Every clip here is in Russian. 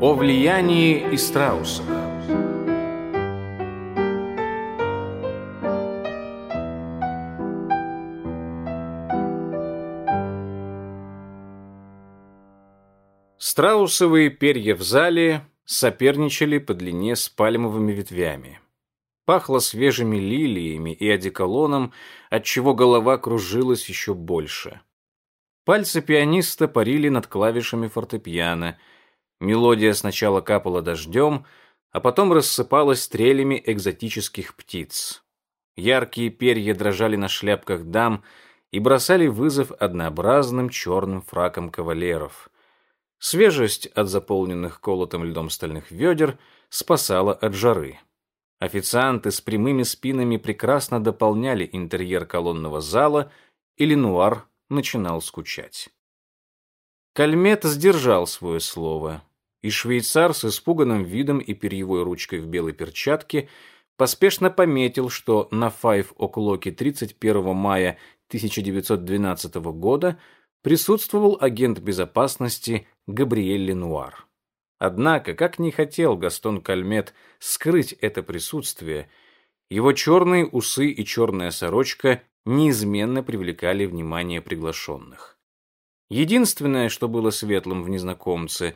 О влиянии и страусах Страусовые перья в зале соперничали по длине с пальмовыми ветвями. Пахло свежими лилиями и одеколоном, отчего голова кружилась еще больше. Пальцы пианиста парили над клавишами фортепиано. Мелодия сначала капала дождем, а потом рассыпалась стрелями экзотических птиц. Яркие перья дрожали на шляпках дам и бросали вызов однообразным черным фракам кавалеров. Свежесть от заполненных колотым льдом стальных ведер спасала от жары. Официанты с прямыми спинами прекрасно дополняли интерьер колонного зала, и Ленуар начинал скучать. Кальмет сдержал свое слово, и швейцар с испуганным видом и перьевой ручкой в белой перчатке поспешно пометил, что на Файв Оклоке 31 мая 1912 года присутствовал агент безопасности Габриэль Ленуар. Однако, как не хотел Гастон Кальмет скрыть это присутствие, его черные усы и черная сорочка неизменно привлекали внимание приглашенных. Единственное, что было светлым в незнакомце,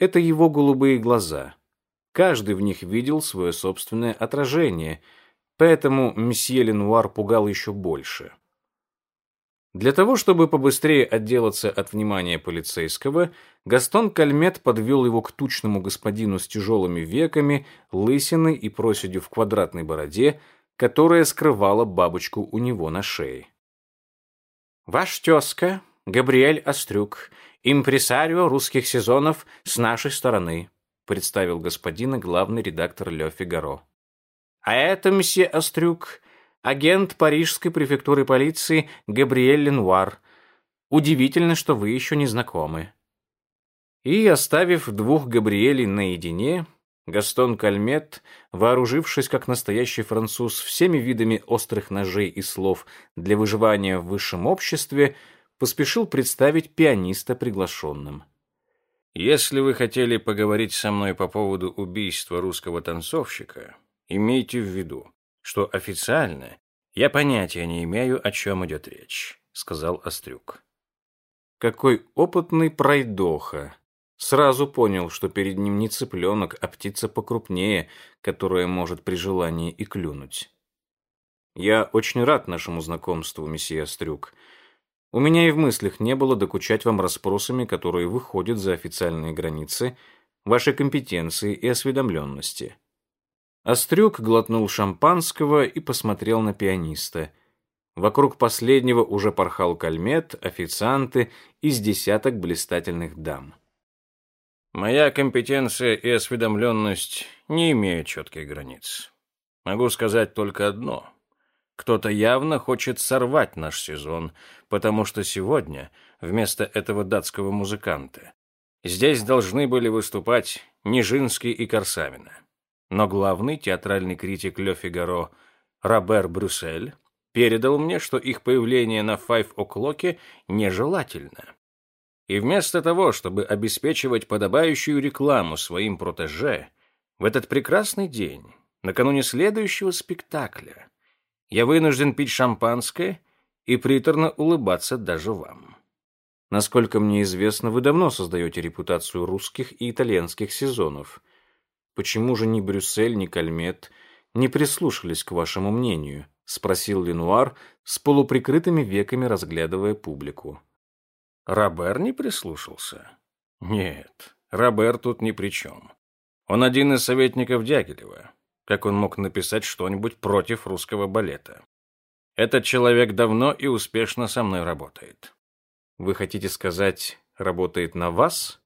это его голубые глаза. Каждый в них видел свое собственное отражение, поэтому месье Ленуар пугал еще больше. Для того, чтобы побыстрее отделаться от внимания полицейского, Гастон Кальмет подвел его к тучному господину с тяжелыми веками, лысиной и проседью в квадратной бороде, которая скрывала бабочку у него на шее. «Ваш тезка, Габриэль Острюк, импресарио русских сезонов с нашей стороны», представил господина главный редактор Ле Фигаро. «А это, месье Острюк, агент парижской префектуры полиции Габриэль Ленуар. Удивительно, что вы еще не знакомы». И, оставив двух Габриэлей наедине, Гастон Кальмет, вооружившись как настоящий француз всеми видами острых ножей и слов для выживания в высшем обществе, поспешил представить пианиста приглашенным. «Если вы хотели поговорить со мной по поводу убийства русского танцовщика, имейте в виду, что официально я понятия не имею, о чем идет речь», — сказал Острюк. Какой опытный пройдоха! Сразу понял, что перед ним не цыпленок, а птица покрупнее, которая может при желании и клюнуть. «Я очень рад нашему знакомству, месье Острюк. У меня и в мыслях не было докучать вам расспросами, которые выходят за официальные границы вашей компетенции и осведомленности. Острюк глотнул шампанского и посмотрел на пианиста. Вокруг последнего уже порхал кальмет, официанты из десяток блистательных дам. Моя компетенция и осведомленность не имеют четких границ. Могу сказать только одно. Кто-то явно хочет сорвать наш сезон, потому что сегодня вместо этого датского музыканта здесь должны были выступать Нижинский и Корсавина но главный театральный критик Ле Фигаро Робер Брюссель передал мне, что их появление на Five О'Клоке нежелательно. И вместо того, чтобы обеспечивать подобающую рекламу своим протеже, в этот прекрасный день, накануне следующего спектакля, я вынужден пить шампанское и приторно улыбаться даже вам. Насколько мне известно, вы давно создаете репутацию русских и итальянских сезонов. Почему же ни Брюссель, ни Кальмет не прислушались к вашему мнению? спросил Ленуар с полуприкрытыми веками, разглядывая публику. Робер не прислушался. Нет, Робер тут ни при чем. Он один из советников Дягилева. Как он мог написать что-нибудь против русского балета? Этот человек давно и успешно со мной работает. Вы хотите сказать, работает на вас?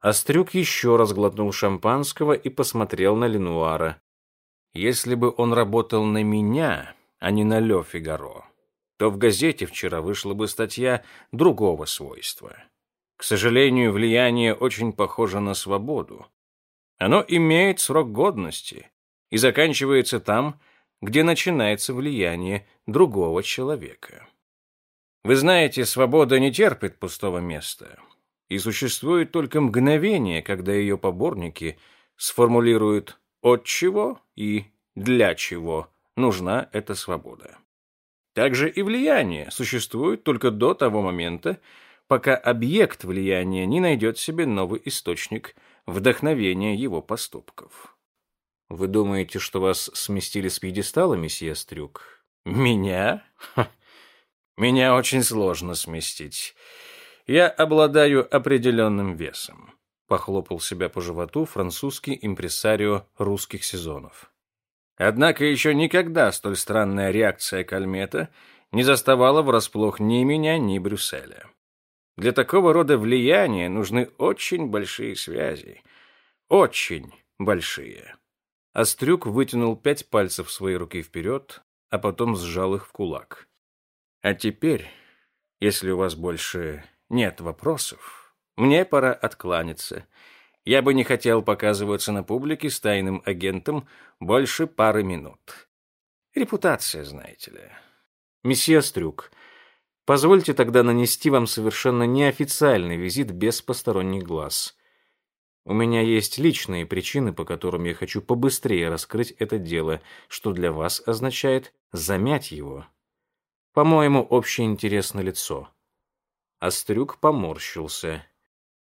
Острюк еще раз глотнул шампанского и посмотрел на Ленуара. Если бы он работал на меня, а не на Ле Фигаро, то в газете вчера вышла бы статья другого свойства. К сожалению, влияние очень похоже на свободу. Оно имеет срок годности и заканчивается там, где начинается влияние другого человека. Вы знаете, свобода не терпит пустого места. и существует только мгновение, когда ее поборники сформулируют «от чего» и «для чего» нужна эта свобода. Также и влияние существует только до того момента, пока объект влияния не найдет себе новый источник вдохновения его поступков. Вы думаете, что вас сместили с пьедестала, месье Стрюк? Меня? Ха. Меня очень сложно сместить. Я обладаю определенным весом. Похлопал себя по животу французский импресарио русских сезонов. Однако еще никогда столь странная реакция Кальмета не заставала врасплох ни меня, ни Брюсселя. Для такого рода влияния нужны очень большие связи. Очень большие. Острюк вытянул пять пальцев своей руки вперед, а потом сжал их в кулак. «А теперь, если у вас больше нет вопросов, мне пора откланяться. Я бы не хотел показываться на публике с тайным агентом больше пары минут. Репутация, знаете ли. Месье Стрюк, позвольте тогда нанести вам совершенно неофициальный визит без посторонних глаз». У меня есть личные причины, по которым я хочу побыстрее раскрыть это дело, что для вас означает замять его. По-моему, общий интерес на лицо. Острюк поморщился.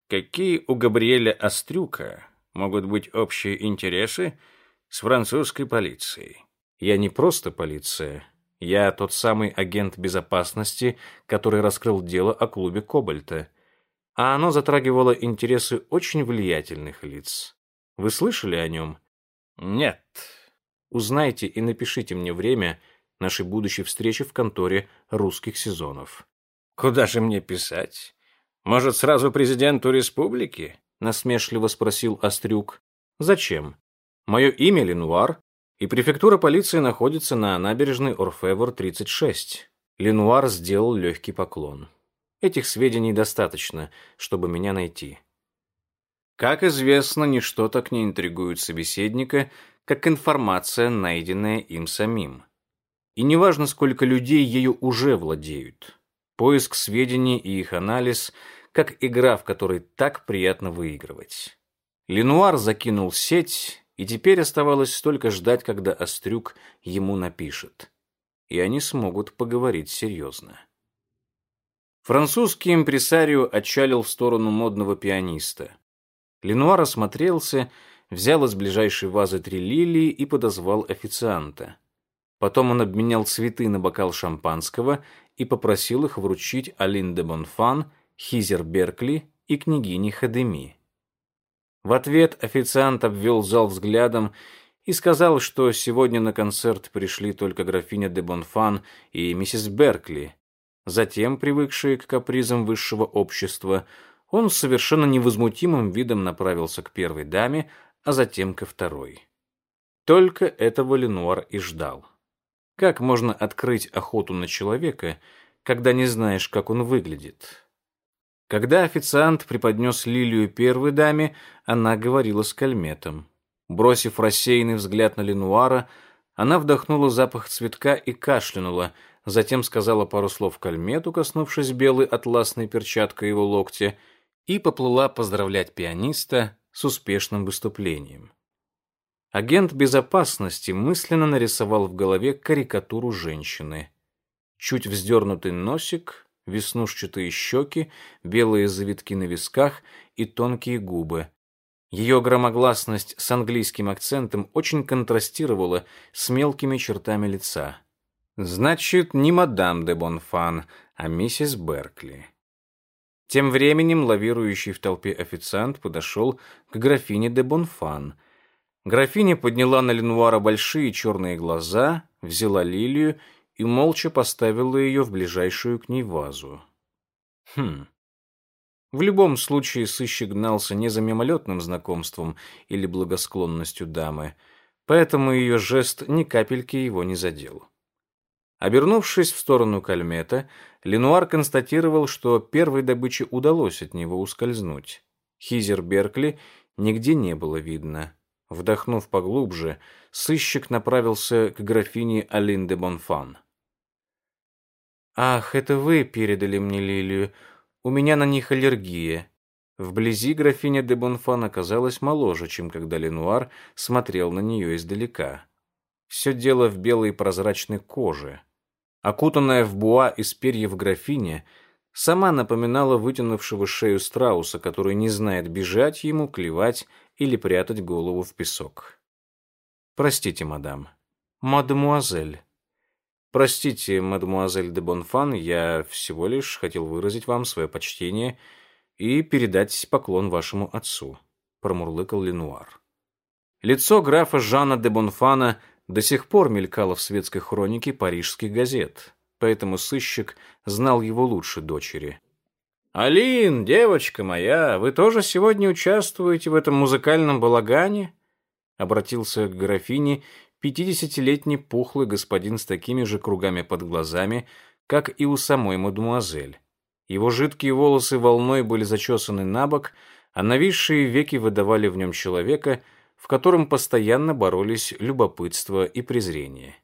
Какие у Габриэля Острюка могут быть общие интересы с французской полицией? Я не просто полиция. Я тот самый агент безопасности, который раскрыл дело о клубе Кобальта а оно затрагивало интересы очень влиятельных лиц. Вы слышали о нем? Нет. Узнайте и напишите мне время нашей будущей встречи в конторе русских сезонов. Куда же мне писать? Может, сразу президенту республики? Насмешливо спросил Острюк. Зачем? Мое имя Ленуар, и префектура полиции находится на набережной Орфевр 36. Ленуар сделал легкий поклон. Этих сведений достаточно, чтобы меня найти. Как известно, ничто так не интригует собеседника, как информация, найденная им самим. И неважно, сколько людей ею уже владеют. Поиск сведений и их анализ – как игра, в которой так приятно выигрывать. Ленуар закинул сеть, и теперь оставалось только ждать, когда Острюк ему напишет. И они смогут поговорить серьезно. Французский импресарио отчалил в сторону модного пианиста. Ленуар осмотрелся, взял из ближайшей вазы три лилии и подозвал официанта. Потом он обменял цветы на бокал шампанского и попросил их вручить Алин де Бонфан, Хизер Беркли и княгине Хадеми. В ответ официант обвел зал взглядом и сказал, что сегодня на концерт пришли только графиня де Бонфан и миссис Беркли, Затем, привыкший к капризам высшего общества, он с совершенно невозмутимым видом направился к первой даме, а затем ко второй. Только этого Ленуар и ждал. Как можно открыть охоту на человека, когда не знаешь, как он выглядит? Когда официант преподнес лилию первой даме, она говорила с кальметом. Бросив рассеянный взгляд на Ленуара, она вдохнула запах цветка и кашлянула, затем сказала пару слов Кальмету, коснувшись белой атласной перчаткой его локтя, и поплыла поздравлять пианиста с успешным выступлением. Агент безопасности мысленно нарисовал в голове карикатуру женщины. Чуть вздернутый носик, веснушчатые щеки, белые завитки на висках и тонкие губы. Ее громогласность с английским акцентом очень контрастировала с мелкими чертами лица. Значит, не мадам де Бонфан, а миссис Беркли. Тем временем лавирующий в толпе официант подошел к графине де Бонфан. Графиня подняла на Ленуара большие черные глаза, взяла лилию и молча поставила ее в ближайшую к ней вазу. Хм. В любом случае сыщик гнался не за мимолетным знакомством или благосклонностью дамы, поэтому ее жест ни капельки его не задел. Обернувшись в сторону Кальмета, Ленуар констатировал, что первой добыче удалось от него ускользнуть. Хизер Беркли нигде не было видно. Вдохнув поглубже, сыщик направился к графине Алин де Бонфан. «Ах, это вы передали мне лилию. У меня на них аллергия. Вблизи графиня де Бонфан оказалась моложе, чем когда Ленуар смотрел на нее издалека. Все дело в белой прозрачной коже. Окутанная в буа из перьев графиня сама напоминала вытянувшего шею страуса, который не знает бежать ему, клевать или прятать голову в песок. «Простите, мадам». «Мадемуазель». «Простите, мадемуазель де Бонфан, я всего лишь хотел выразить вам свое почтение и передать поклон вашему отцу», — промурлыкал Ленуар. Лицо графа Жана де Бонфана до сих пор мелькало в светской хронике парижских газет, поэтому сыщик знал его лучше дочери. «Алин, девочка моя, вы тоже сегодня участвуете в этом музыкальном балагане?» Обратился к графине пятидесятилетний пухлый господин с такими же кругами под глазами, как и у самой мадемуазель. Его жидкие волосы волной были зачесаны на бок, а нависшие веки выдавали в нем человека, в котором постоянно боролись любопытство и презрение.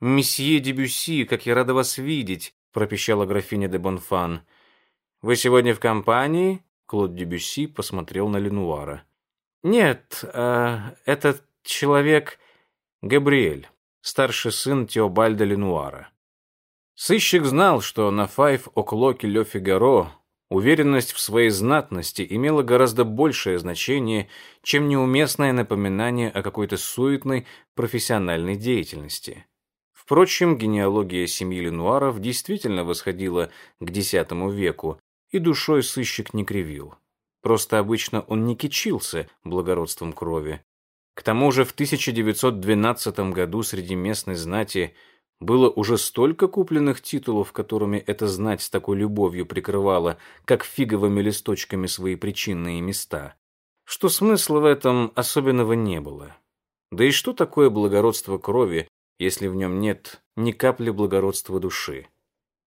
«Месье Дебюсси, как я рада вас видеть!» — пропищала графиня де Бонфан. «Вы сегодня в компании?» Клод Дебюсси посмотрел на Ленуара. «Нет, э, этот человек Габриэль, старший сын Теобальда Ленуара. Сыщик знал, что на «Файв о'клоке Ле Фигаро» уверенность в своей знатности имела гораздо большее значение, чем неуместное напоминание о какой-то суетной профессиональной деятельности. Впрочем, генеалогия семьи Ленуаров действительно восходила к X веку, и душой сыщик не кривил. Просто обычно он не кичился благородством крови. К тому же в 1912 году среди местной знати – было уже столько купленных титулов, которыми эта знать с такой любовью прикрывала, как фиговыми листочками свои причинные места, что смысла в этом особенного не было. Да и что такое благородство крови, если в нем нет ни капли благородства души?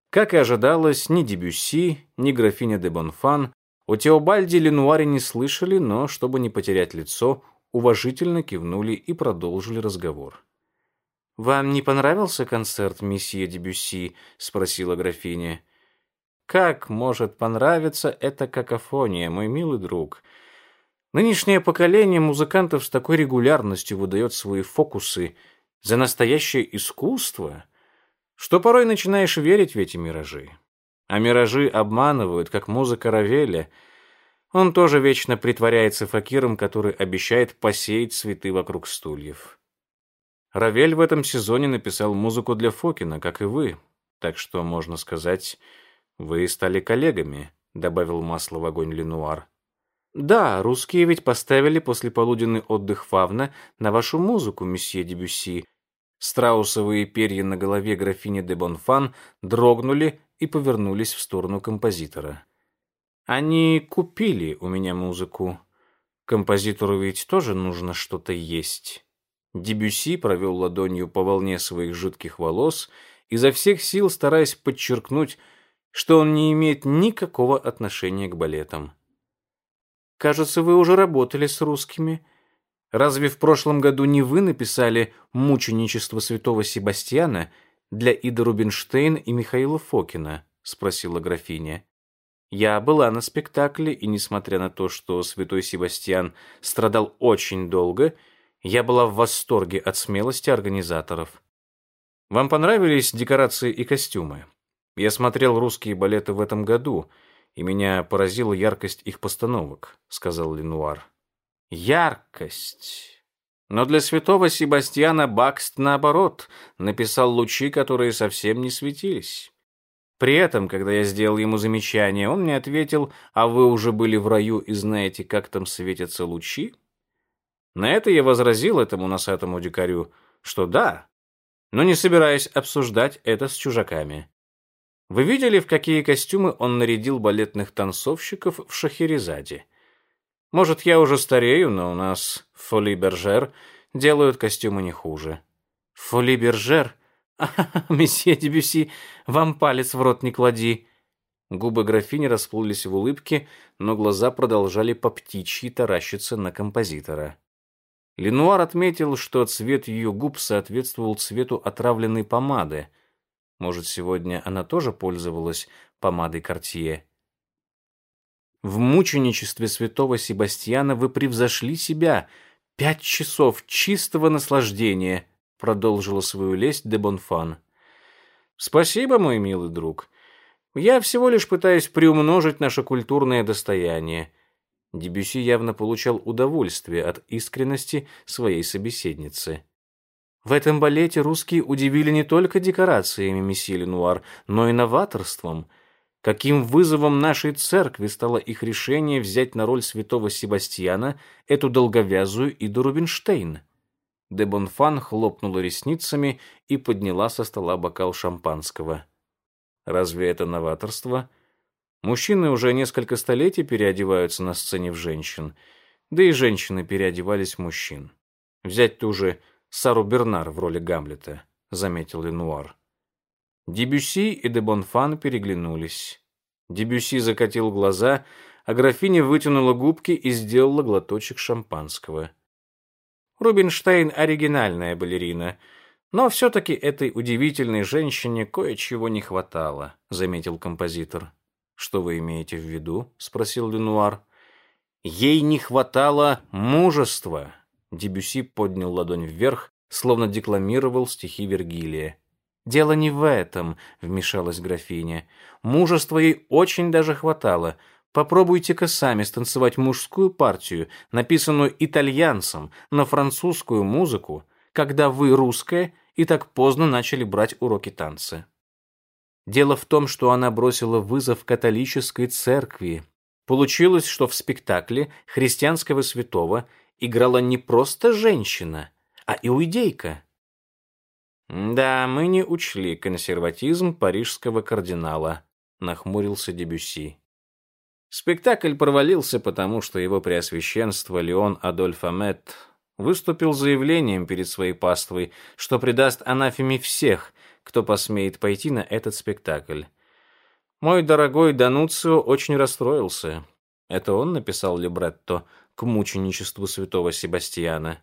Как и ожидалось, ни Дебюсси, ни графиня де Бонфан о Теобальде Ленуаре не слышали, но, чтобы не потерять лицо, уважительно кивнули и продолжили разговор. «Вам не понравился концерт месье Дебюсси?» — спросила графиня. «Как может понравиться эта какофония, мой милый друг? Нынешнее поколение музыкантов с такой регулярностью выдает свои фокусы за настоящее искусство, что порой начинаешь верить в эти миражи. А миражи обманывают, как музыка Равеля. Он тоже вечно притворяется факиром, который обещает посеять цветы вокруг стульев». Равель в этом сезоне написал музыку для Фокина, как и вы. Так что, можно сказать, вы стали коллегами, добавил масло в огонь Ленуар. Да, русские ведь поставили послеполуденный отдых Фавна на вашу музыку, месье Дебюсси. Страусовые перья на голове графини де Бонфан дрогнули и повернулись в сторону композитора. Они купили у меня музыку. Композитору ведь тоже нужно что-то есть. Дебюси провел ладонью по волне своих жидких волос, изо всех сил стараясь подчеркнуть, что он не имеет никакого отношения к балетам. «Кажется, вы уже работали с русскими. Разве в прошлом году не вы написали «Мученичество святого Себастьяна» для Ида Рубинштейн и Михаила Фокина?» — спросила графиня. Я была на спектакле, и, несмотря на то, что святой Себастьян страдал очень долго, — я была в восторге от смелости организаторов. Вам понравились декорации и костюмы? Я смотрел русские балеты в этом году, и меня поразила яркость их постановок, сказал Ленуар. Яркость. Но для святого Себастьяна Бакст, наоборот, написал лучи, которые совсем не светились. При этом, когда я сделал ему замечание, он мне ответил, а вы уже были в раю и знаете, как там светятся лучи? На это я возразил этому носатому дикарю, что да, но не собираюсь обсуждать это с чужаками. Вы видели, в какие костюмы он нарядил балетных танцовщиков в Шахерезаде? Может, я уже старею, но у нас в Фоли Бержер делают костюмы не хуже. Фоли Бержер? месье Дебюси, вам палец в рот не клади. Губы графини расплылись в улыбке, но глаза продолжали по птичьи таращиться на композитора. Ленуар отметил, что цвет ее губ соответствовал цвету отравленной помады. Может, сегодня она тоже пользовалась помадой Кортье? В мученичестве святого Себастьяна вы превзошли себя. Пять часов чистого наслаждения, продолжила свою лесть де Бонфан. Спасибо, мой милый друг. Я всего лишь пытаюсь приумножить наше культурное достояние. Дебюси явно получал удовольствие от искренности своей собеседницы. В этом балете русские удивили не только декорациями месье Ленуар, но и новаторством. Каким вызовом нашей церкви стало их решение взять на роль святого Себастьяна эту долговязую Иду Рубинштейн? Де Бонфан хлопнула ресницами и подняла со стола бокал шампанского. Разве это новаторство? Мужчины уже несколько столетий переодеваются на сцене в женщин, да и женщины переодевались в мужчин. Взять ту же Сару Бернар в роли Гамлета, заметил Ленуар. Дебюси и де Бонфан переглянулись. Дебюси закатил глаза, а графиня вытянула губки и сделала глоточек шампанского. Рубинштейн — оригинальная балерина, но все-таки этой удивительной женщине кое-чего не хватало, заметил композитор. Что вы имеете в виду? спросил Ленуар. Ей не хватало мужества, Дебюси поднял ладонь вверх, словно декламировал стихи Вергилия. «Дело не в этом», — вмешалась графиня. «Мужества ей очень даже хватало. Попробуйте-ка сами станцевать мужскую партию, написанную итальянцем, на французскую музыку, когда вы, русская, и так поздно начали брать уроки танца». Дело в том, что она бросила вызов католической церкви. Получилось, что в спектакле христианского святого — играла не просто женщина, а иудейка. «Да, мы не учли консерватизм парижского кардинала», — нахмурился Дебюси. Спектакль провалился, потому что его преосвященство Леон Адольф Амет выступил заявлением перед своей паствой, что предаст анафеме всех, кто посмеет пойти на этот спектакль. Мой дорогой Дануцио очень расстроился. Это он написал либретто к мученичеству святого Себастьяна.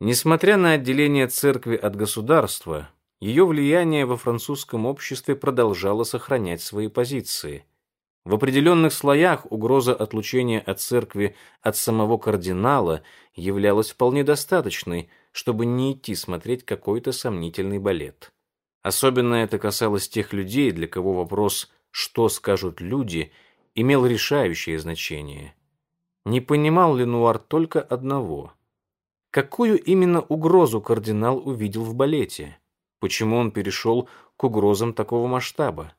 Несмотря на отделение церкви от государства, ее влияние во французском обществе продолжало сохранять свои позиции. В определенных слоях угроза отлучения от церкви от самого кардинала являлась вполне достаточной, чтобы не идти смотреть какой-то сомнительный балет. Особенно это касалось тех людей, для кого вопрос «что скажут люди» имел решающее значение. Не понимал Ленуар только одного. Какую именно угрозу кардинал увидел в балете? Почему он перешел к угрозам такого масштаба?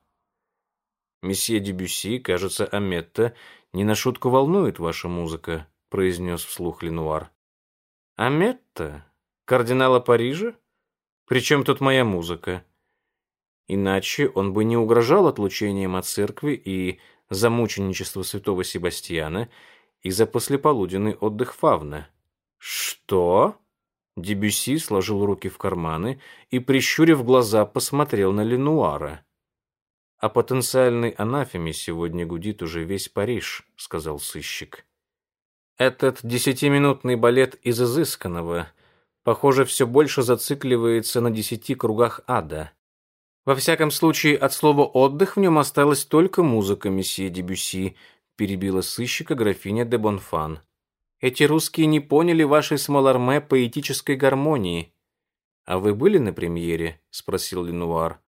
«Месье Дебюси, кажется, Аметта не на шутку волнует ваша музыка», произнес вслух Ленуар. «Аметта? Кардинала Парижа? Причем тут моя музыка?» Иначе он бы не угрожал отлучением от церкви и за мученичество святого Себастьяна и за послеполуденный отдых Фавна. «Что?» Дебюси сложил руки в карманы и, прищурив глаза, посмотрел на Ленуара. «О потенциальной анафеме сегодня гудит уже весь Париж», — сказал сыщик. «Этот десятиминутный балет из изысканного, похоже, все больше зацикливается на десяти кругах ада. Во всяком случае, от слова «отдых» в нем осталась только музыка месье Дебюси, перебила сыщика графиня де Бонфан. Эти русские не поняли вашей с Маларме поэтической гармонии. А вы были на премьере? спросил Ленуар.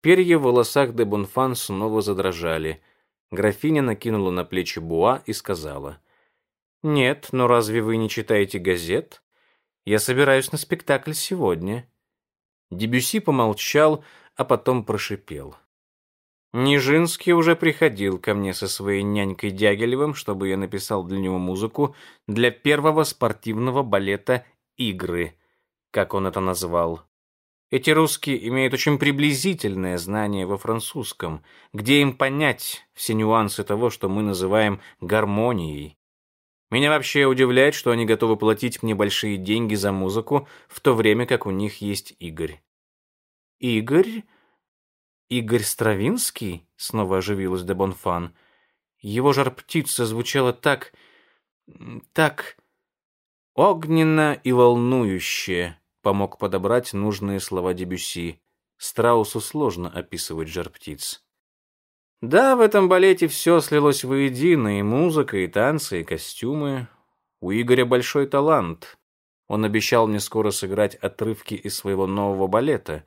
Перья в волосах де Бонфан снова задрожали. Графиня накинула на плечи буа и сказала: "Нет, но разве вы не читаете газет? Я собираюсь на спектакль сегодня". Дебюси помолчал, а потом прошипел: Нижинский уже приходил ко мне со своей нянькой Дягилевым, чтобы я написал для него музыку для первого спортивного балета «Игры», как он это назвал. Эти русские имеют очень приблизительное знание во французском, где им понять все нюансы того, что мы называем гармонией. Меня вообще удивляет, что они готовы платить мне большие деньги за музыку, в то время как у них есть Игорь. Игорь Игорь Стравинский? Снова оживилась де Бонфан. Его жар-птица звучала так... так... огненно и волнующе, помог подобрать нужные слова Дебюси. Страусу сложно описывать жар-птиц. Да, в этом балете все слилось воедино, и музыка, и танцы, и костюмы. У Игоря большой талант. Он обещал мне скоро сыграть отрывки из своего нового балета.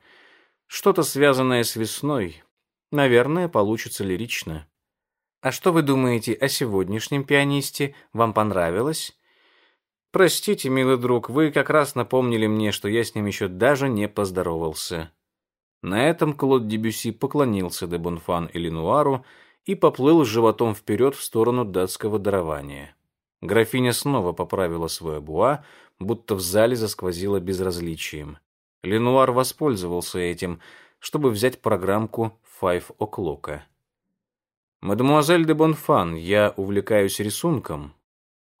Что-то связанное с весной. Наверное, получится лирично. А что вы думаете о сегодняшнем пианисте? Вам понравилось? Простите, милый друг, вы как раз напомнили мне, что я с ним еще даже не поздоровался. На этом Клод Дебюси поклонился де Бонфан и Ленуару и поплыл с животом вперед в сторону датского дарования. Графиня снова поправила свое буа, будто в зале засквозило безразличием. Ленуар воспользовался этим, чтобы взять программку «Five O'Clock». «Мадемуазель де Бонфан, я увлекаюсь рисунком.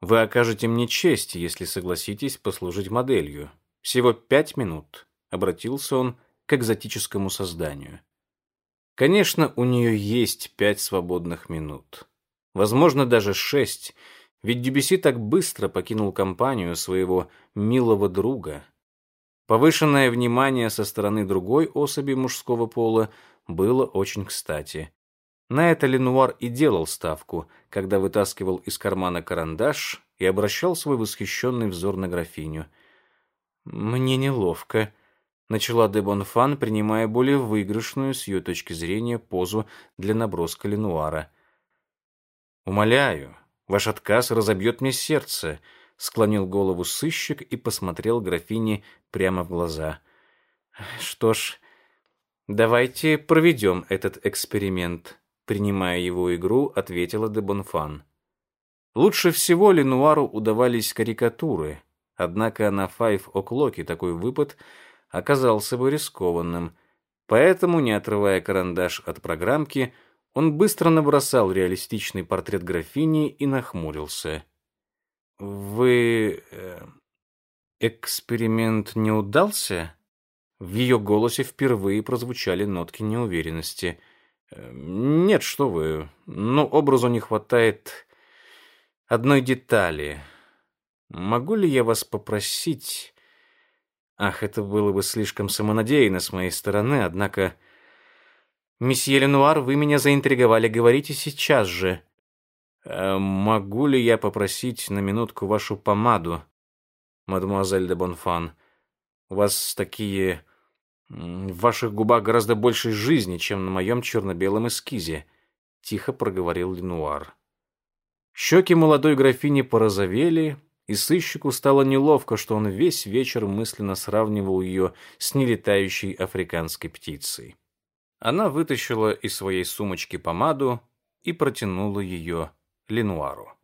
Вы окажете мне честь, если согласитесь послужить моделью. Всего пять минут», — обратился он к экзотическому созданию. Конечно, у нее есть пять свободных минут. Возможно, даже шесть, ведь Дюбюси так быстро покинул компанию своего милого друга. Повышенное внимание со стороны другой особи мужского пола было очень кстати. На это Ленуар и делал ставку, когда вытаскивал из кармана карандаш и обращал свой восхищенный взор на графиню. «Мне неловко», начала де Бонфан, принимая более выигрышную с ее точки зрения позу для наброска Ленуара. «Умоляю, ваш отказ разобьет мне сердце», — склонил голову сыщик и посмотрел графине прямо в глаза. «Что ж, давайте проведем этот эксперимент», — принимая его игру, ответила де Бонфан. Лучше всего Ленуару удавались карикатуры, однако на «Файв О'Клоке» такой выпад — оказался бы рискованным. Поэтому, не отрывая карандаш от программки, он быстро набросал реалистичный портрет графини и нахмурился. «Вы... Э, эксперимент не удался?» В ее голосе впервые прозвучали нотки неуверенности. «Э, «Нет, что вы, но образу не хватает одной детали. Могу ли я вас попросить Ах, это было бы слишком самонадеянно с моей стороны, однако... «Месье Ленуар, вы меня заинтриговали, говорите сейчас же». «Э, «Могу ли я попросить на минутку вашу помаду, мадемуазель де Бонфан? У вас такие... В ваших губах гораздо больше жизни, чем на моем черно-белом эскизе», — тихо проговорил Ленуар. Щеки молодой графини порозовели, и сыщику стало неловко, что он весь вечер мысленно сравнивал ее с нелетающей африканской птицей. Она вытащила из своей сумочки помаду и протянула ее Ленуару.